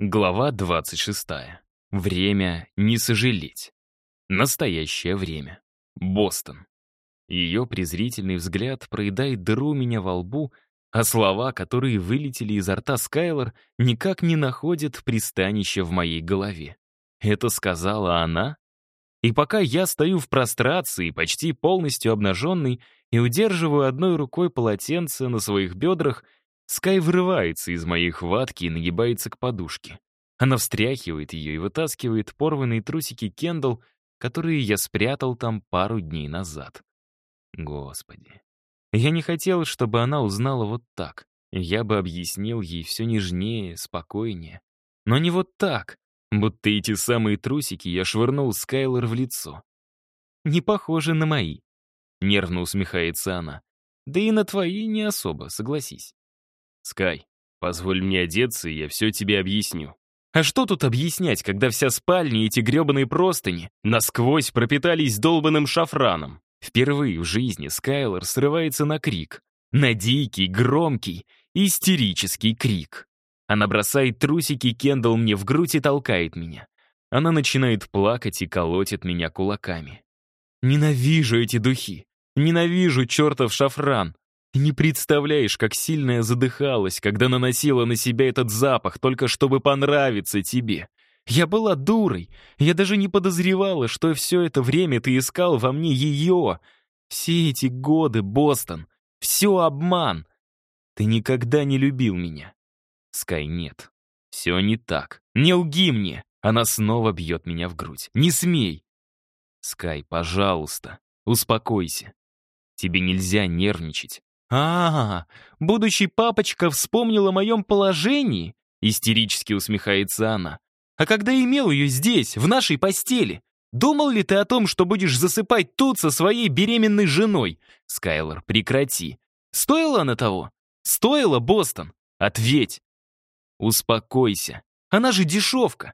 Глава 26. Время не сожалеть. Настоящее время. Бостон. Ее презрительный взгляд проедает дыру меня во лбу, а слова, которые вылетели изо рта Скайлор, никак не находят пристанища в моей голове. Это сказала она? И пока я стою в прострации, почти полностью обнаженный, и удерживаю одной рукой полотенце на своих бедрах — Скай вырывается из моей хватки и нагибается к подушке. Она встряхивает ее и вытаскивает порванные трусики Кендалл, которые я спрятал там пару дней назад. Господи. Я не хотел, чтобы она узнала вот так. Я бы объяснил ей все нежнее, спокойнее. Но не вот так, будто эти самые трусики я швырнул Скайлор в лицо. «Не похоже на мои», — нервно усмехается она. «Да и на твои не особо, согласись». «Скай, позволь мне одеться, и я все тебе объясню». А что тут объяснять, когда вся спальня и эти гребаные простыни насквозь пропитались долбанным шафраном? Впервые в жизни Скайлор срывается на крик. На дикий, громкий, истерический крик. Она бросает трусики Кендалл мне в грудь и толкает меня. Она начинает плакать и колотит меня кулаками. Ненавижу эти духи. Ненавижу чертов шафран. Не представляешь, как сильно я задыхалась, когда наносила на себя этот запах, только чтобы понравиться тебе. Я была дурой. Я даже не подозревала, что все это время ты искал во мне ее. Все эти годы, Бостон. Все обман. Ты никогда не любил меня. Скай, нет. Все не так. Не лги мне. Она снова бьет меня в грудь. Не смей. Скай, пожалуйста, успокойся. Тебе нельзя нервничать. «А, будучи папочка вспомнил о моем положении», — истерически усмехается она. «А когда имел ее здесь, в нашей постели? Думал ли ты о том, что будешь засыпать тут со своей беременной женой? Скайлор, прекрати. Стоило она того? Стоило, Бостон? Ответь!» «Успокойся. Она же дешевка.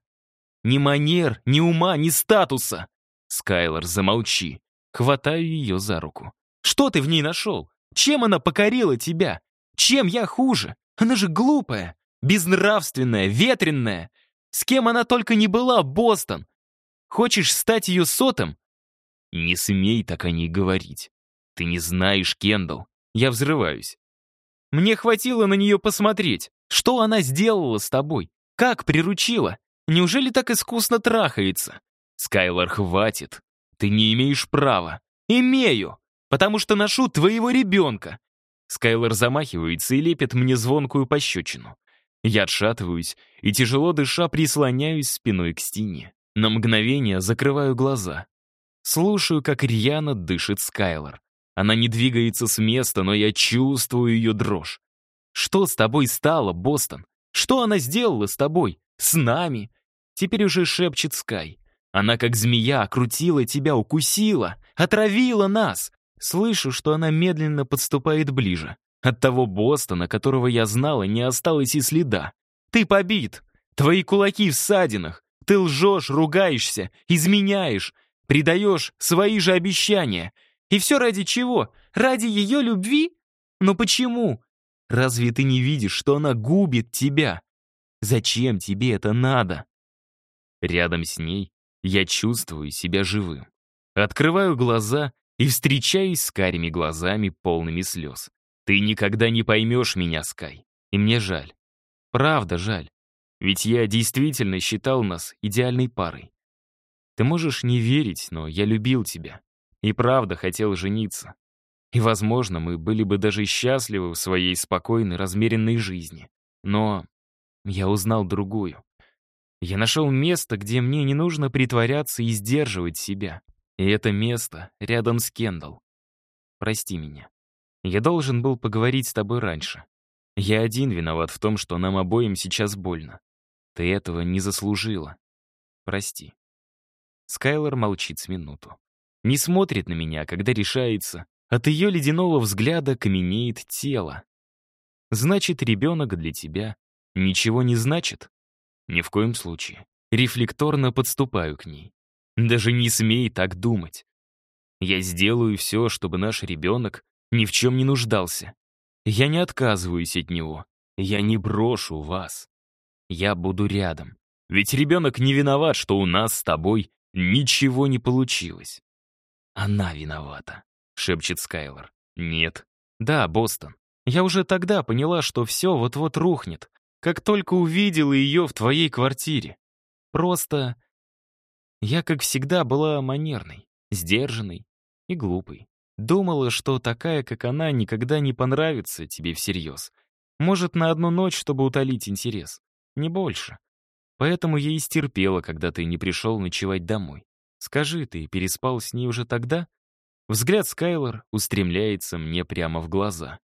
Ни манер, ни ума, ни статуса!» Скайлор, замолчи. Хватаю ее за руку. «Что ты в ней нашел? Чем она покорила тебя? Чем я хуже? Она же глупая, безнравственная, ветренная. С кем она только не была, Бостон. Хочешь стать ее сотом? Не смей так о ней говорить. Ты не знаешь, Кендалл. Я взрываюсь. Мне хватило на нее посмотреть. Что она сделала с тобой? Как приручила? Неужели так искусно трахается? Скайлор, хватит. Ты не имеешь права. Имею потому что ношу твоего ребенка!» Скайлор замахивается и лепит мне звонкую пощечину. Я отшатываюсь и, тяжело дыша, прислоняюсь спиной к стене. На мгновение закрываю глаза. Слушаю, как рьяно дышит Скайлор. Она не двигается с места, но я чувствую ее дрожь. «Что с тобой стало, Бостон? Что она сделала с тобой? С нами?» Теперь уже шепчет Скай. Она, как змея, крутила тебя, укусила, отравила нас. Слышу, что она медленно подступает ближе. От того Бостона, которого я знала, не осталось и следа. Ты побит. Твои кулаки в ссадинах. Ты лжешь, ругаешься, изменяешь, предаешь свои же обещания. И все ради чего? Ради ее любви? Но почему? Разве ты не видишь, что она губит тебя? Зачем тебе это надо? Рядом с ней я чувствую себя живым. Открываю глаза и встречаясь с карими глазами, полными слез. Ты никогда не поймешь меня, Скай, и мне жаль. Правда жаль. Ведь я действительно считал нас идеальной парой. Ты можешь не верить, но я любил тебя. И правда хотел жениться. И, возможно, мы были бы даже счастливы в своей спокойной, размеренной жизни. Но я узнал другую. Я нашел место, где мне не нужно притворяться и сдерживать себя. И это место рядом с Кендалл. Прости меня. Я должен был поговорить с тобой раньше. Я один виноват в том, что нам обоим сейчас больно. Ты этого не заслужила. Прости. Скайлор молчит с минуту. Не смотрит на меня, когда решается. От ее ледяного взгляда каменеет тело. Значит, ребенок для тебя ничего не значит? Ни в коем случае. Рефлекторно подступаю к ней. Даже не смей так думать. Я сделаю все, чтобы наш ребенок ни в чем не нуждался. Я не отказываюсь от него. Я не брошу вас. Я буду рядом. Ведь ребенок не виноват, что у нас с тобой ничего не получилось. Она виновата, шепчет Скайлор. Нет. Да, Бостон. Я уже тогда поняла, что все вот-вот рухнет, как только увидела ее в твоей квартире. Просто я, как всегда, была манерной, сдержанной и глупой. Думала, что такая, как она, никогда не понравится тебе всерьез. Может, на одну ночь, чтобы утолить интерес. Не больше. Поэтому я и стерпела, когда ты не пришел ночевать домой. Скажи, ты переспал с ней уже тогда? Взгляд Скайлор устремляется мне прямо в глаза.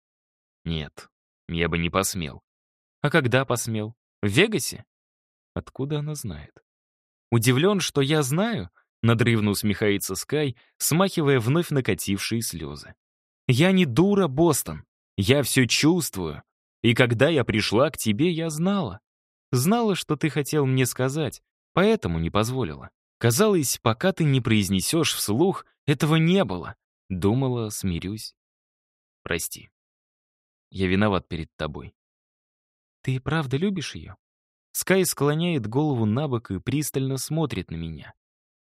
Нет, я бы не посмел. А когда посмел? В Вегасе? Откуда она знает? Удивлен, что я знаю?» — надрывно усмехается Скай, смахивая вновь накатившие слезы. «Я не дура, Бостон. Я все чувствую. И когда я пришла к тебе, я знала. Знала, что ты хотел мне сказать, поэтому не позволила. Казалось, пока ты не произнесешь вслух, этого не было. Думала, смирюсь. Прости. Я виноват перед тобой. Ты правда любишь ее? Скай склоняет голову на бок и пристально смотрит на меня.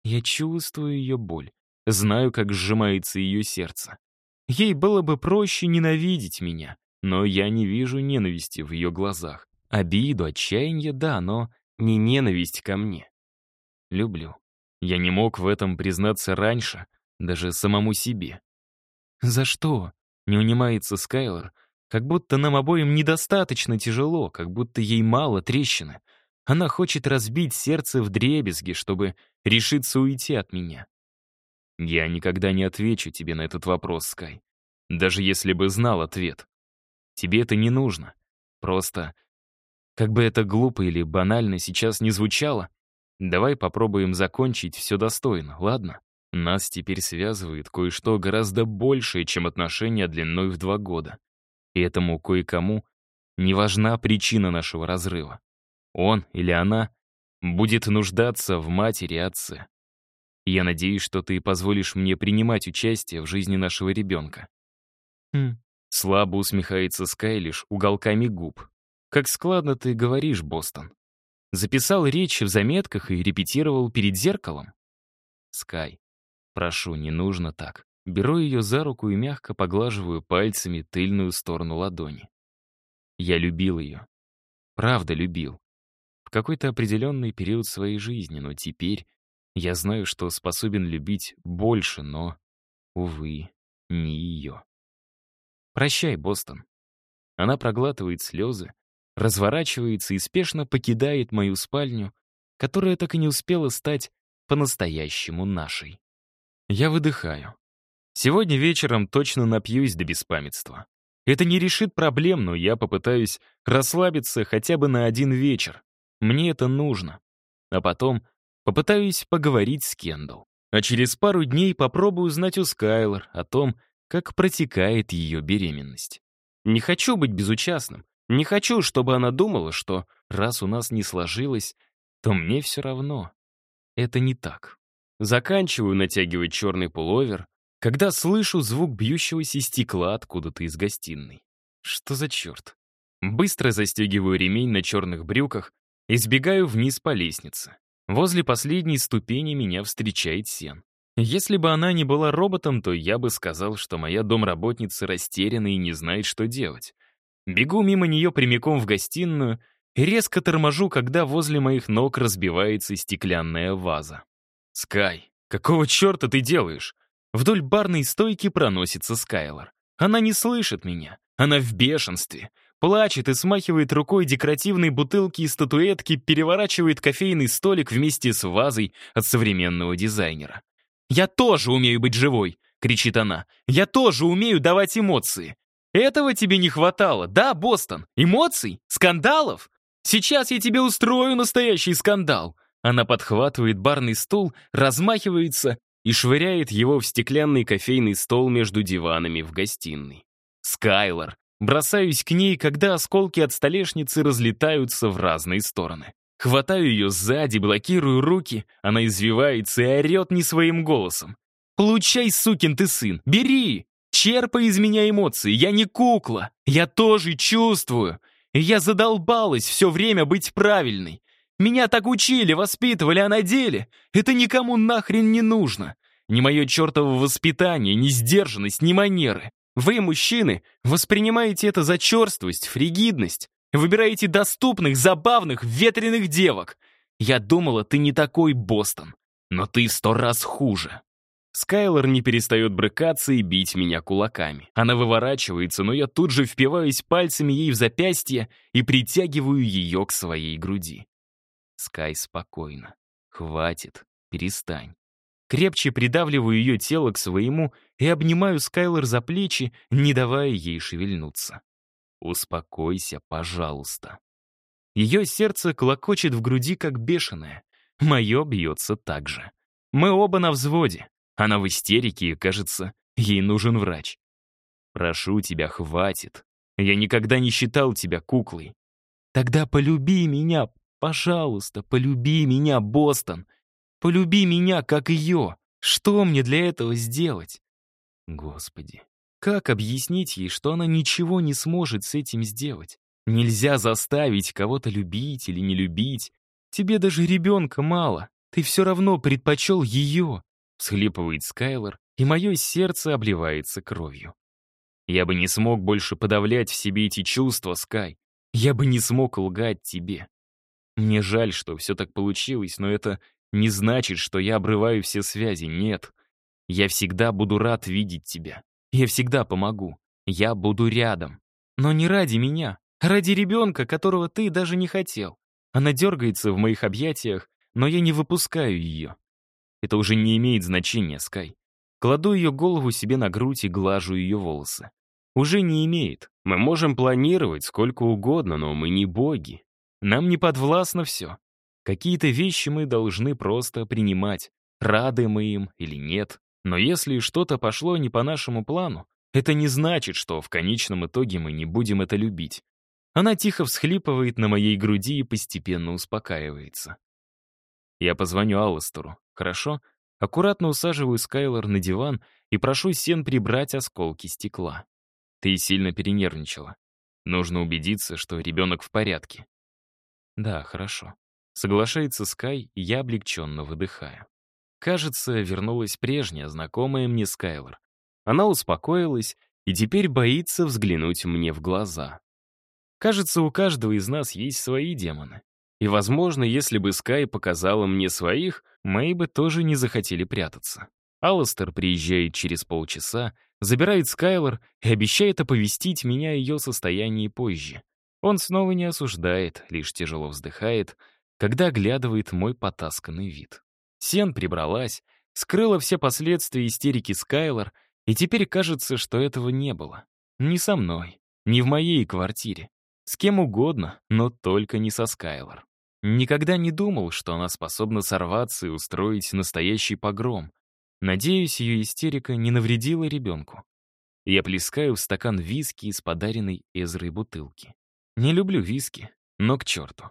Я чувствую ее боль, знаю, как сжимается ее сердце. Ей было бы проще ненавидеть меня, но я не вижу ненависти в ее глазах. Обиду, отчаяние, да, но не ненависть ко мне. Люблю. Я не мог в этом признаться раньше, даже самому себе. «За что?» — не унимается Скайлор, как будто нам обоим недостаточно тяжело, как будто ей мало трещины. Она хочет разбить сердце в дребезги, чтобы решиться уйти от меня. Я никогда не отвечу тебе на этот вопрос, Скай. Даже если бы знал ответ. Тебе это не нужно. Просто, как бы это глупо или банально сейчас не звучало, давай попробуем закончить все достойно, ладно? Нас теперь связывает кое-что гораздо большее, чем отношения длиной в два года этому кое-кому не важна причина нашего разрыва. Он или она будет нуждаться в матери и отце. Я надеюсь, что ты позволишь мне принимать участие в жизни нашего ребенка. Хм. Слабо усмехается Скай лишь уголками губ. Как складно ты говоришь, Бостон. Записал речь в заметках и репетировал перед зеркалом. Скай, прошу, не нужно так. Беру ее за руку и мягко поглаживаю пальцами тыльную сторону ладони. Я любил ее. Правда любил. В какой-то определенный период своей жизни, но теперь я знаю, что способен любить больше, но, увы, не ее. «Прощай, Бостон». Она проглатывает слезы, разворачивается и спешно покидает мою спальню, которая так и не успела стать по-настоящему нашей. Я выдыхаю. Сегодня вечером точно напьюсь до беспамятства. Это не решит проблем, но я попытаюсь расслабиться хотя бы на один вечер. Мне это нужно. А потом попытаюсь поговорить с Кендалл. А через пару дней попробую узнать у Скайлор о том, как протекает ее беременность. Не хочу быть безучастным. Не хочу, чтобы она думала, что раз у нас не сложилось, то мне все равно. Это не так. Заканчиваю натягивать черный пуловер, когда слышу звук бьющегося стекла откуда-то из гостиной. Что за черт? Быстро застегиваю ремень на черных брюках и сбегаю вниз по лестнице. Возле последней ступени меня встречает Сен. Если бы она не была роботом, то я бы сказал, что моя домработница растеряна и не знает, что делать. Бегу мимо нее прямиком в гостиную и резко торможу, когда возле моих ног разбивается стеклянная ваза. «Скай, какого черта ты делаешь?» Вдоль барной стойки проносится Скайлор. Она не слышит меня. Она в бешенстве. Плачет и смахивает рукой декоративные бутылки и статуэтки, переворачивает кофейный столик вместе с вазой от современного дизайнера. «Я тоже умею быть живой!» — кричит она. «Я тоже умею давать эмоции!» «Этого тебе не хватало, да, Бостон? Эмоций? Скандалов? Сейчас я тебе устрою настоящий скандал!» Она подхватывает барный стул, размахивается и швыряет его в стеклянный кофейный стол между диванами в гостиной. «Скайлор!» Бросаюсь к ней, когда осколки от столешницы разлетаются в разные стороны. Хватаю ее сзади, блокирую руки, она извивается и орет не своим голосом. «Получай, сукин ты сын! Бери! Черпай из меня эмоции! Я не кукла! Я тоже чувствую! Я задолбалась все время быть правильной! Меня так учили, воспитывали, а на деле Это никому нахрен не нужно. Ни мое чертово воспитание, ни сдержанность, ни манеры. Вы, мужчины, воспринимаете это за черствость, фригидность. Выбираете доступных, забавных, ветреных девок. Я думала, ты не такой Бостон. Но ты в сто раз хуже. Скайлор не перестает брыкаться и бить меня кулаками. Она выворачивается, но я тут же впиваюсь пальцами ей в запястье и притягиваю ее к своей груди. Скай спокойно. «Хватит, перестань». Крепче придавливаю ее тело к своему и обнимаю Скайлор за плечи, не давая ей шевельнуться. «Успокойся, пожалуйста». Ее сердце клокочет в груди, как бешеное. Мое бьется так же. Мы оба на взводе. Она в истерике, и, кажется, ей нужен врач. «Прошу тебя, хватит. Я никогда не считал тебя куклой. Тогда полюби меня, Пожалуйста, полюби меня, Бостон. Полюби меня, как ее. Что мне для этого сделать? Господи, как объяснить ей, что она ничего не сможет с этим сделать? Нельзя заставить кого-то любить или не любить. Тебе даже ребенка мало. Ты все равно предпочел ее. Всхлипывает Скайлор, и мое сердце обливается кровью. Я бы не смог больше подавлять в себе эти чувства, Скай. Я бы не смог лгать тебе. Мне жаль, что все так получилось, но это не значит, что я обрываю все связи, нет. Я всегда буду рад видеть тебя. Я всегда помогу. Я буду рядом. Но не ради меня, а ради ребенка, которого ты даже не хотел. Она дергается в моих объятиях, но я не выпускаю ее. Это уже не имеет значения, Скай. Кладу ее голову себе на грудь и глажу ее волосы. Уже не имеет. Мы можем планировать сколько угодно, но мы не боги. Нам не подвластно все. Какие-то вещи мы должны просто принимать, рады мы им или нет. Но если что-то пошло не по нашему плану, это не значит, что в конечном итоге мы не будем это любить. Она тихо всхлипывает на моей груди и постепенно успокаивается. Я позвоню Алластеру, хорошо? Аккуратно усаживаю Скайлор на диван и прошу Сен прибрать осколки стекла. Ты сильно перенервничала. Нужно убедиться, что ребенок в порядке. Да, хорошо. Соглашается Скай, я облегченно выдыхаю. Кажется, вернулась прежняя знакомая мне Скайлор. Она успокоилась и теперь боится взглянуть мне в глаза. Кажется, у каждого из нас есть свои демоны. И, возможно, если бы Скай показала мне своих, мои бы тоже не захотели прятаться. Алластер приезжает через полчаса, забирает Скайлор и обещает оповестить меня о ее состоянии позже. Он снова не осуждает, лишь тяжело вздыхает, когда оглядывает мой потасканный вид. Сен прибралась, скрыла все последствия истерики Скайлор, и теперь кажется, что этого не было. Не со мной, не в моей квартире. С кем угодно, но только не со Скайлор. Никогда не думал, что она способна сорваться и устроить настоящий погром. Надеюсь, ее истерика не навредила ребенку. Я плескаю в стакан виски из подаренной Эзрой бутылки. Не люблю виски, но к черту.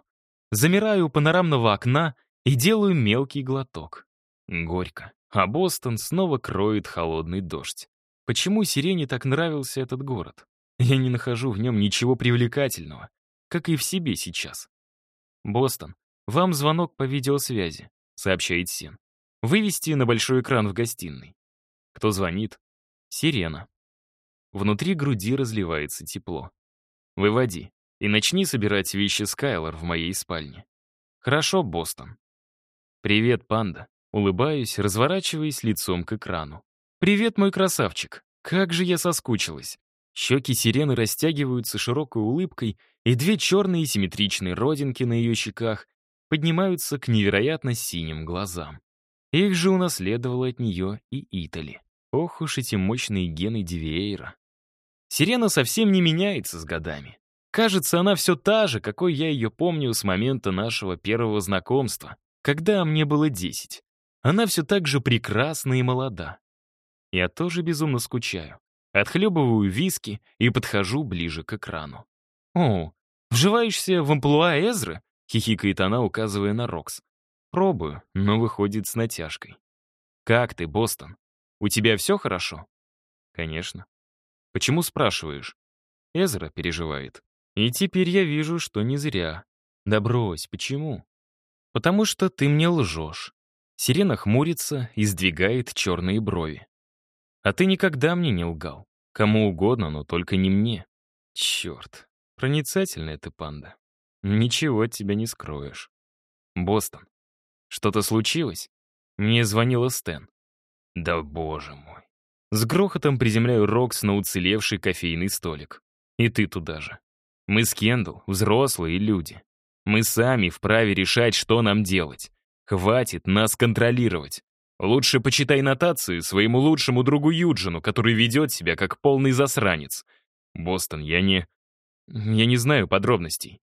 Замираю у панорамного окна и делаю мелкий глоток. Горько. А Бостон снова кроет холодный дождь. Почему Сирене так нравился этот город? Я не нахожу в нем ничего привлекательного, как и в себе сейчас. «Бостон, вам звонок по видеосвязи», — сообщает Сен. «Вывести на большой экран в гостиной». Кто звонит? Сирена. Внутри груди разливается тепло. «Выводи», и начни собирать вещи Скайлор в моей спальне. Хорошо, Бостон. Привет, панда. Улыбаюсь, разворачиваясь лицом к экрану. Привет, мой красавчик. Как же я соскучилась. Щеки сирены растягиваются широкой улыбкой, и две черные симметричные родинки на ее щеках поднимаются к невероятно синим глазам. Их же унаследовала от нее и Итали. Ох уж эти мощные гены Дивеера. Сирена совсем не меняется с годами. Кажется, она все та же, какой я ее помню с момента нашего первого знакомства, когда мне было 10. Она все так же прекрасна и молода. Я тоже безумно скучаю. Отхлебываю виски и подхожу ближе к экрану. «О, вживаешься в амплуа Эзры?» — хихикает она, указывая на Рокс. «Пробую, но выходит с натяжкой». «Как ты, Бостон? У тебя все хорошо?» «Конечно». «Почему спрашиваешь?» Эзра переживает. И теперь я вижу, что не зря. Да брось, почему? Потому что ты мне лжешь. Сирена хмурится и сдвигает черные брови. А ты никогда мне не лгал. Кому угодно, но только не мне. Черт, проницательная ты панда. Ничего от тебя не скроешь. Бостон, что-то случилось? Мне звонила Стэн. Да боже мой. С грохотом приземляю Рокс на уцелевший кофейный столик. И ты туда же. Мы с Кендалл взрослые люди. Мы сами вправе решать, что нам делать. Хватит нас контролировать. Лучше почитай нотации своему лучшему другу Юджину, который ведет себя как полный засранец. Бостон, я не... Я не знаю подробностей.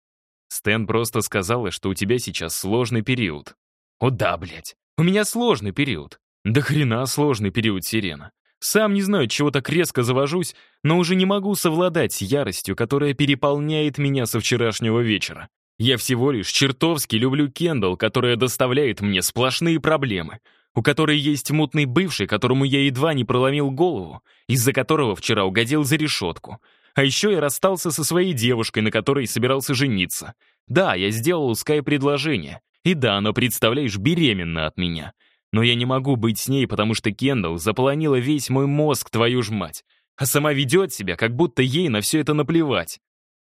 Стэн просто сказала, что у тебя сейчас сложный период. О да, блядь, у меня сложный период. Да хрена сложный период, Сирена. Сам не знаю, чего так резко завожусь, но уже не могу совладать с яростью, которая переполняет меня со вчерашнего вечера. Я всего лишь чертовски люблю Кендалл, которая доставляет мне сплошные проблемы, у которой есть мутный бывший, которому я едва не проломил голову, из-за которого вчера угодил за решетку. А еще я расстался со своей девушкой, на которой собирался жениться. Да, я сделал Скай предложение. И да, она, представляешь, беременна от меня. Но я не могу быть с ней, потому что Кендалл заполонила весь мой мозг, твою ж мать. А сама ведет себя, как будто ей на все это наплевать.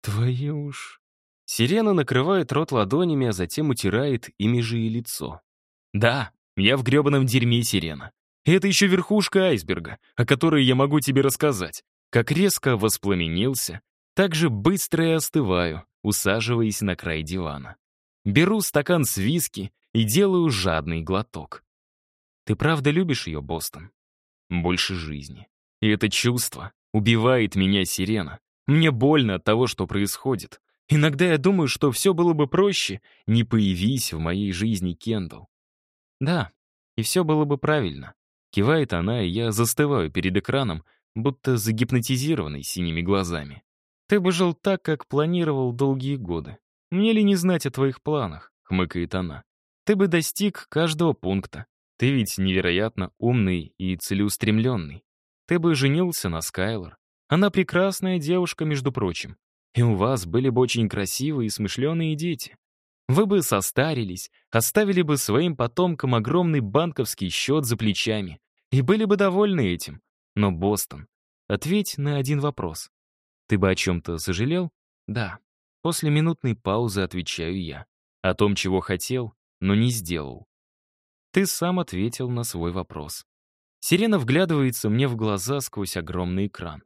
Твою ж... Сирена накрывает рот ладонями, а затем утирает ими же и лицо. Да, я в гребаном дерьме, Сирена. Это еще верхушка айсберга, о которой я могу тебе рассказать. Как резко воспламенился, так же быстро и остываю, усаживаясь на край дивана. Беру стакан с виски и делаю жадный глоток. Ты правда любишь ее, Бостон? Больше жизни. И это чувство убивает меня, Сирена. Мне больно от того, что происходит. Иногда я думаю, что все было бы проще, не появись в моей жизни, Кендалл. Да, и все было бы правильно. Кивает она, и я застываю перед экраном, будто загипнотизированный синими глазами. Ты бы жил так, как планировал долгие годы. Мне ли не знать о твоих планах? Хмыкает она. Ты бы достиг каждого пункта. Ты ведь невероятно умный и целеустремленный. Ты бы женился на Скайлор. Она прекрасная девушка, между прочим. И у вас были бы очень красивые и смышленые дети. Вы бы состарились, оставили бы своим потомкам огромный банковский счет за плечами и были бы довольны этим. Но, Бостон, ответь на один вопрос. Ты бы о чем-то сожалел? Да. После минутной паузы отвечаю я. О том, чего хотел, но не сделал. Ты сам ответил на свой вопрос. Сирена вглядывается мне в глаза сквозь огромный экран.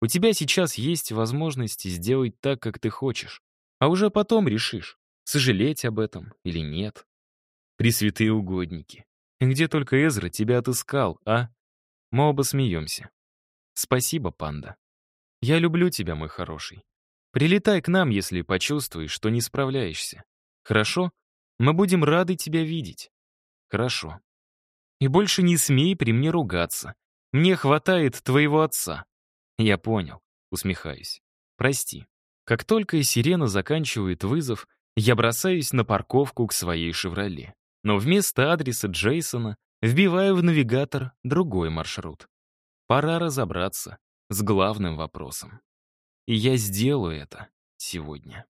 У тебя сейчас есть возможность сделать так, как ты хочешь, а уже потом решишь, сожалеть об этом или нет. Пресвятые угодники. Где только Эзра тебя отыскал, а? Мы оба смеемся. Спасибо, панда. Я люблю тебя, мой хороший. Прилетай к нам, если почувствуешь, что не справляешься. Хорошо? Мы будем рады тебя видеть. Хорошо. И больше не смей при мне ругаться. Мне хватает твоего отца. Я понял. Усмехаюсь. Прости. Как только сирена заканчивает вызов, я бросаюсь на парковку к своей «Шевроле». Но вместо адреса Джейсона вбиваю в навигатор другой маршрут. Пора разобраться с главным вопросом. И я сделаю это сегодня.